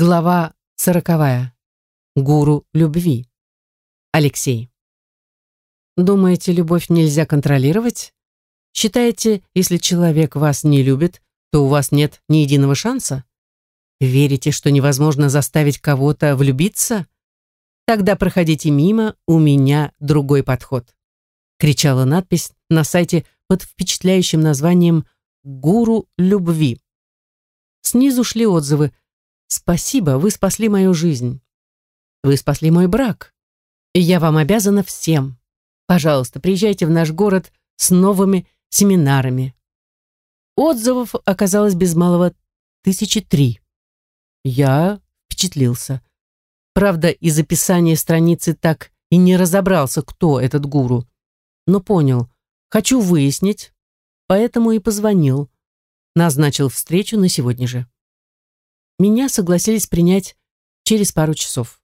Глава сороковая. Гуру любви. Алексей. Думаете, любовь нельзя контролировать? Считаете, если человек вас не любит, то у вас нет ни единого шанса? Верите, что невозможно заставить кого-то влюбиться? Тогда проходите мимо, у меня другой подход. Кричала надпись на сайте под впечатляющим названием «Гуру любви». Снизу шли отзывы «Спасибо, вы спасли мою жизнь». «Вы спасли мой брак. И я вам обязана всем. Пожалуйста, приезжайте в наш город с новыми семинарами». Отзывов оказалось без малого тысячи три. Я впечатлился. Правда, из описания страницы так и не разобрался, кто этот гуру. Но понял, хочу выяснить, поэтому и позвонил. Назначил встречу на сегодня же. Меня согласились принять через пару часов.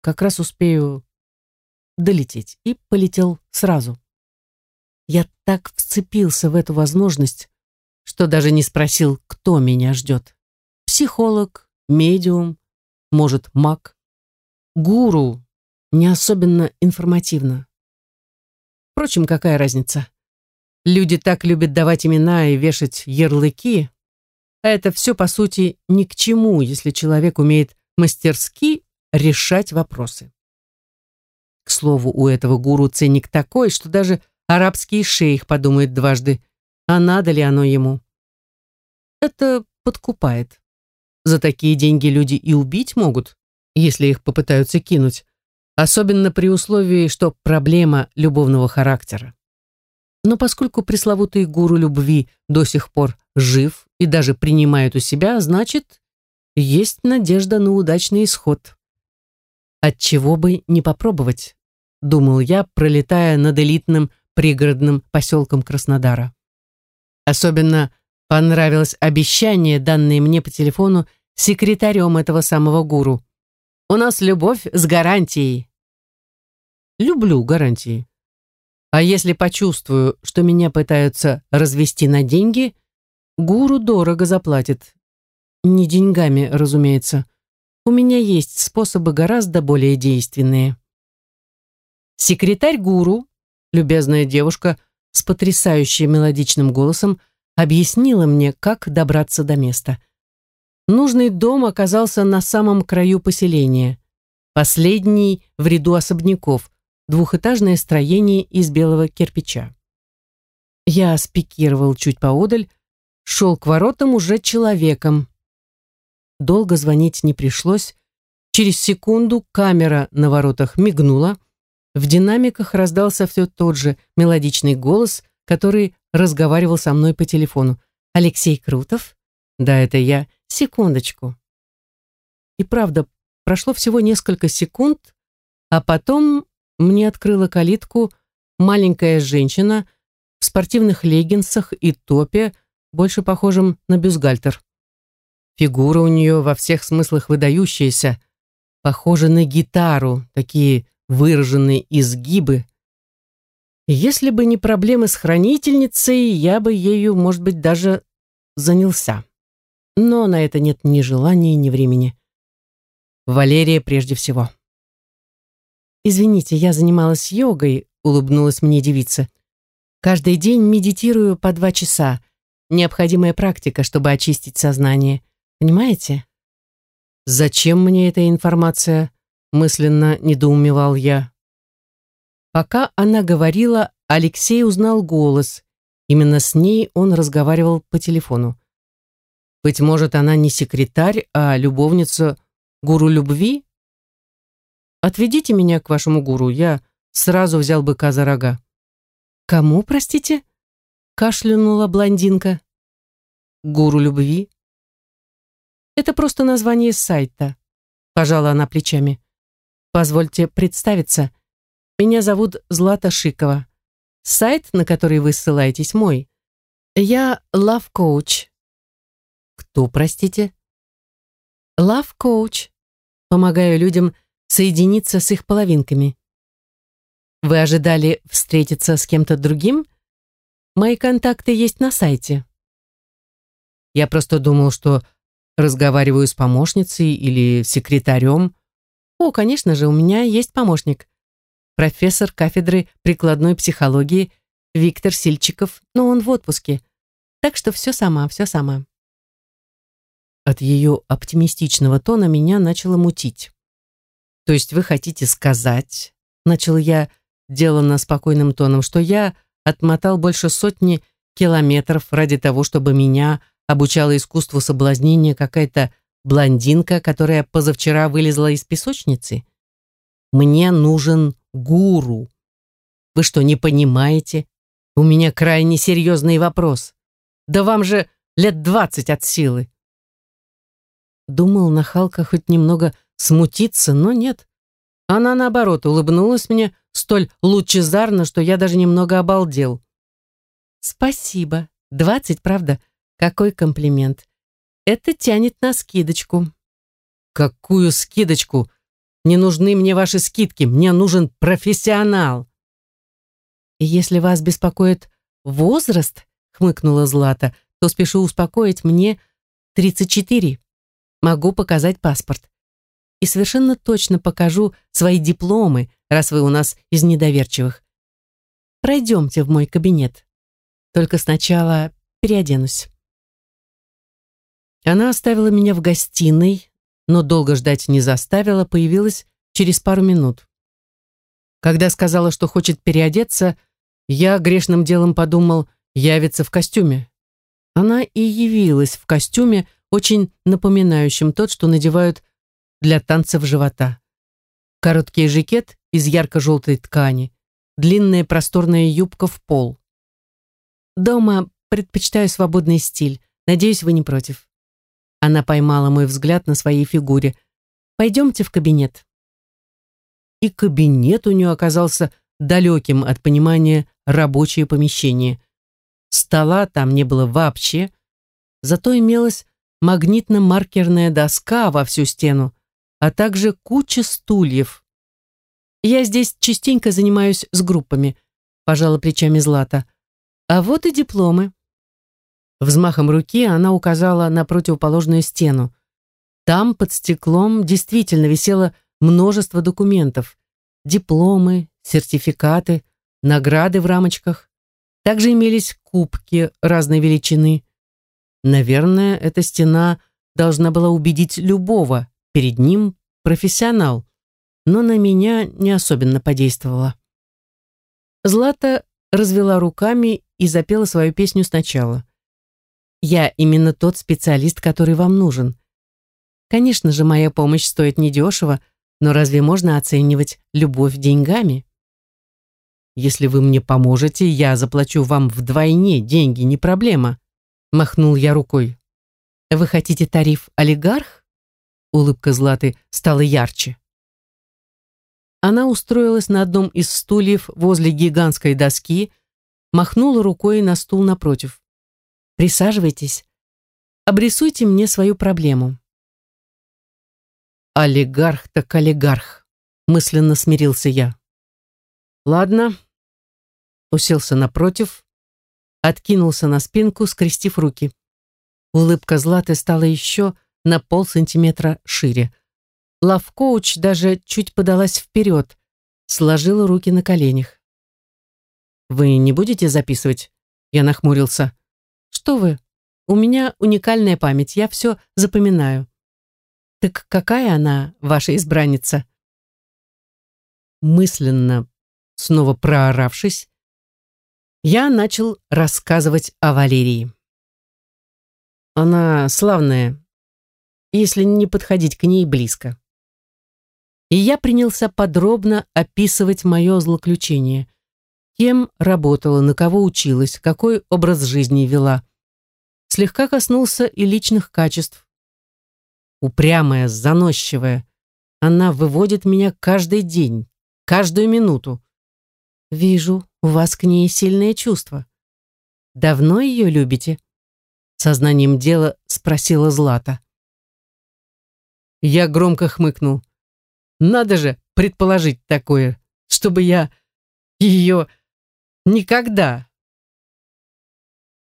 Как раз успею долететь. И полетел сразу. Я так вцепился в эту возможность, что даже не спросил, кто меня ждет. Психолог, медиум, может, маг. Гуру не особенно информативно. Впрочем, какая разница? Люди так любят давать имена и вешать ярлыки, это все, по сути, ни к чему, если человек умеет мастерски решать вопросы. К слову, у этого гуру ценник такой, что даже арабский шейх подумает дважды, а надо ли оно ему. Это подкупает. За такие деньги люди и убить могут, если их попытаются кинуть, особенно при условии, что проблема любовного характера. Но поскольку пресловутый гуру любви до сих пор жив и даже принимает у себя, значит, есть надежда на удачный исход. Отчего бы не попробовать, думал я, пролетая над элитным пригородным поселком Краснодара. Особенно понравилось обещание, данное мне по телефону секретарем этого самого гуру. У нас любовь с гарантией. Люблю гарантии. А если почувствую, что меня пытаются развести на деньги, гуру дорого заплатит. Не деньгами, разумеется. У меня есть способы гораздо более действенные. Секретарь гуру, любезная девушка с потрясающим мелодичным голосом, объяснила мне, как добраться до места. Нужный дом оказался на самом краю поселения, последний в ряду особняков, двухэтажное строение из белого кирпича. Я спикировал чуть поодаль, шел к воротам уже человеком. Долго звонить не пришлось. Через секунду камера на воротах мигнула. В динамиках раздался все тот же мелодичный голос, который разговаривал со мной по телефону. «Алексей Крутов?» «Да, это я. Секундочку». И правда, прошло всего несколько секунд, а потом мне открыла калитку маленькая женщина в спортивных леггинсах и топе, больше похожем на бюстгальтер. Фигура у нее во всех смыслах выдающаяся, похожа на гитару, такие выраженные изгибы. Если бы не проблемы с хранительницей, я бы ею, может быть, даже занялся. Но на это нет ни желания, ни времени. Валерия прежде всего. «Извините, я занималась йогой», — улыбнулась мне девица. «Каждый день медитирую по два часа. Необходимая практика, чтобы очистить сознание. Понимаете?» «Зачем мне эта информация?» — мысленно недоумевал я. Пока она говорила, Алексей узнал голос. Именно с ней он разговаривал по телефону. Быть может, она не секретарь, а любовница гуру любви? Отведите меня к вашему гуру, я сразу взял быка за рога. Кому, простите? Кашлянула блондинка. Гуру любви. Это просто название сайта. Пожала она плечами. Позвольте представиться. Меня зовут Злата Шикова. Сайт, на который вы ссылаетесь, мой. Я Love Coach. Кто, простите? Love Coach. Помогаю людям соединиться с их половинками. Вы ожидали встретиться с кем-то другим? Мои контакты есть на сайте. Я просто думал, что разговариваю с помощницей или секретарем. О, конечно же, у меня есть помощник. Профессор кафедры прикладной психологии Виктор Сильчиков, но он в отпуске. Так что все сама, все сама. От ее оптимистичного тона меня начало мутить. То есть вы хотите сказать, начал я деланно спокойным тоном, что я отмотал больше сотни километров ради того, чтобы меня обучала искусству соблазнения какая-то блондинка, которая позавчера вылезла из песочницы? Мне нужен гуру. Вы что, не понимаете? У меня крайне серьезный вопрос. Да вам же лет двадцать от силы. Думал, нахалка хоть немного смутиться, но нет. Она, наоборот, улыбнулась мне столь лучезарно, что я даже немного обалдел. «Спасибо. Двадцать, правда? Какой комплимент. Это тянет на скидочку». «Какую скидочку? Не нужны мне ваши скидки. Мне нужен профессионал». «И если вас беспокоит возраст, — хмыкнула Злата, — то спешу успокоить мне тридцать четыре. Могу показать паспорт. И совершенно точно покажу свои дипломы, раз вы у нас из недоверчивых. Пройдемте в мой кабинет. Только сначала переоденусь. Она оставила меня в гостиной, но долго ждать не заставила, появилась через пару минут. Когда сказала, что хочет переодеться, я грешным делом подумал, явится в костюме. Она и явилась в костюме, очень напоминающим тот, что надевают для танцев живота. Короткий жакет из ярко-желтой ткани, длинная просторная юбка в пол. Дома предпочитаю свободный стиль. Надеюсь, вы не против. Она поймала мой взгляд на своей фигуре. Пойдемте в кабинет. И кабинет у нее оказался далеким от понимания рабочее помещение. Стола там не было вообще, зато имелась магнитно-маркерная доска во всю стену, а также куча стульев. Я здесь частенько занимаюсь с группами, пожала плечами Злата. А вот и дипломы. Взмахом руки она указала на противоположную стену. Там под стеклом действительно висело множество документов. Дипломы, сертификаты, награды в рамочках. Также имелись кубки разной величины. Наверное, эта стена должна была убедить любого, перед ним профессионал, но на меня не особенно подействовала. Злата развела руками и запела свою песню сначала. «Я именно тот специалист, который вам нужен. Конечно же, моя помощь стоит недешево, но разве можно оценивать любовь деньгами? Если вы мне поможете, я заплачу вам вдвойне деньги, не проблема. Махнул я рукой. «Вы хотите тариф олигарх?» Улыбка Златы стала ярче. Она устроилась на одном из стульев возле гигантской доски, махнула рукой на стул напротив. «Присаживайтесь. Обрисуйте мне свою проблему». «Олигарх так олигарх», — мысленно смирился я. «Ладно». Уселся напротив, откинулся на спинку, скрестив руки. Улыбка Златы стала еще на полсантиметра шире. Лавкоуч даже чуть подалась вперед, сложила руки на коленях. «Вы не будете записывать?» Я нахмурился. «Что вы? У меня уникальная память, я все запоминаю». «Так какая она, ваша избранница?» Мысленно, снова прооравшись, я начал рассказывать о Валерии. Она славная, если не подходить к ней близко. И я принялся подробно описывать мое злоключение. Кем работала, на кого училась, какой образ жизни вела. Слегка коснулся и личных качеств. Упрямая, заносчивая, она выводит меня каждый день, каждую минуту. Вижу, у вас к ней сильное чувство. Давно ее любите? Сознанием дела спросила Злата. Я громко хмыкнул. Надо же предположить такое, чтобы я ее никогда.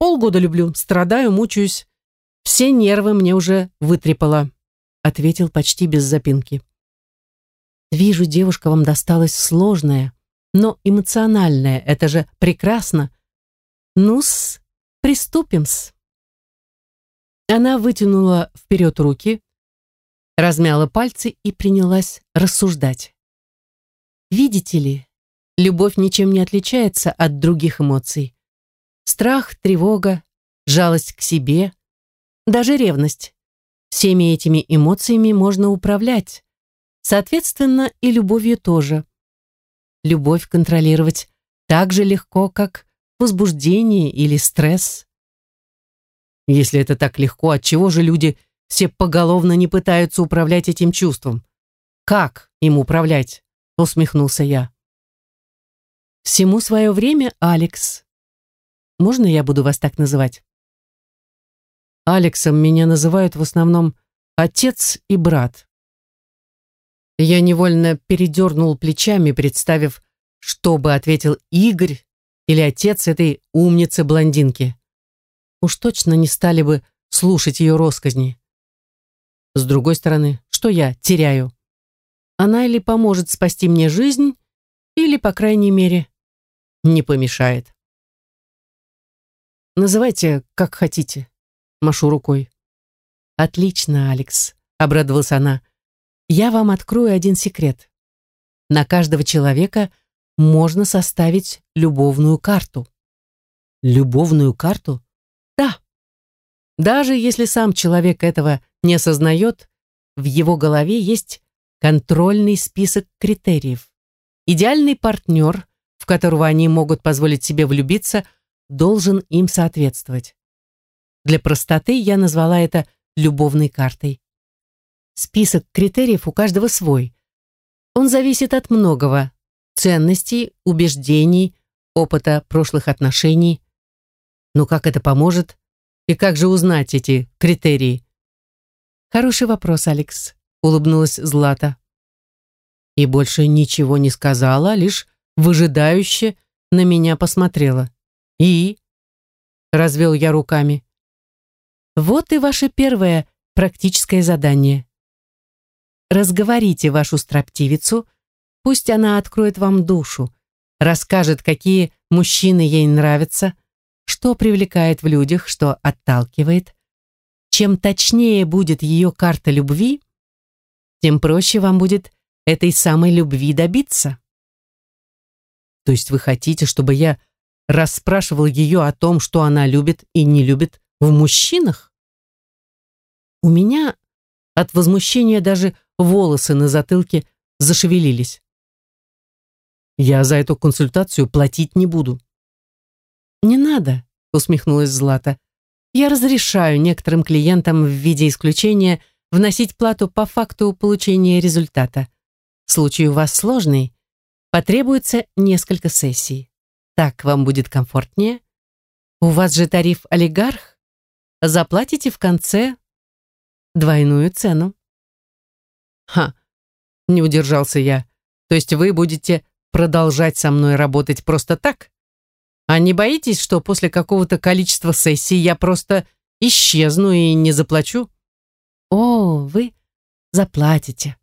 Полгода люблю, страдаю, мучаюсь. Все нервы мне уже вытрепало, ответил почти без запинки. Вижу, девушка вам досталась сложная, но эмоциональная. Это же прекрасно. Ну-с, приступим-с. Она вытянула вперед руки, размяла пальцы и принялась рассуждать. Видите ли, любовь ничем не отличается от других эмоций. Страх, тревога, жалость к себе, даже ревность. Всеми этими эмоциями можно управлять. Соответственно, и любовью тоже. Любовь контролировать так же легко, как возбуждение или стресс. Если это так легко, отчего же люди все поголовно не пытаются управлять этим чувством? Как им управлять? Усмехнулся я. Всему свое время, Алекс. Можно я буду вас так называть? Алексом меня называют в основном отец и брат. Я невольно передернул плечами, представив, что бы ответил Игорь или отец этой умницы-блондинки. Уж точно не стали бы слушать ее росказни. С другой стороны, что я теряю? Она или поможет спасти мне жизнь, или, по крайней мере, не помешает. Называйте, как хотите. Машу рукой. Отлично, Алекс, обрадовалась она. Я вам открою один секрет. На каждого человека можно составить любовную карту. Любовную карту? Да. Даже если сам человек этого не осознает, в его голове есть контрольный список критериев. Идеальный партнер, в которого они могут позволить себе влюбиться, должен им соответствовать. Для простоты я назвала это любовной картой. Список критериев у каждого свой. Он зависит от многого, ценностей, убеждений, опыта прошлых отношений. Но как это поможет? И как же узнать эти критерии? Хороший вопрос, Алекс, улыбнулась Злата. И больше ничего не сказала, лишь выжидающе на меня посмотрела. И? Развел я руками. Вот и ваше первое практическое задание. Разговорите вашу строптивицу, Пусть она откроет вам душу, расскажет, какие мужчины ей нравятся, что привлекает в людях, что отталкивает. Чем точнее будет ее карта любви, тем проще вам будет этой самой любви добиться. То есть вы хотите, чтобы я расспрашивал ее о том, что она любит и не любит в мужчинах? У меня от возмущения даже волосы на затылке зашевелились. Я за эту консультацию платить не буду. Не надо, усмехнулась Злата. Я разрешаю некоторым клиентам в виде исключения вносить плату по факту получения результата. Случай у вас сложный, потребуется несколько сессий. Так вам будет комфортнее. У вас же тариф олигарх. Заплатите в конце двойную цену. Ха, не удержался я. То есть вы будете продолжать со мной работать просто так? А не боитесь, что после какого-то количества сессий я просто исчезну и не заплачу? О, вы заплатите.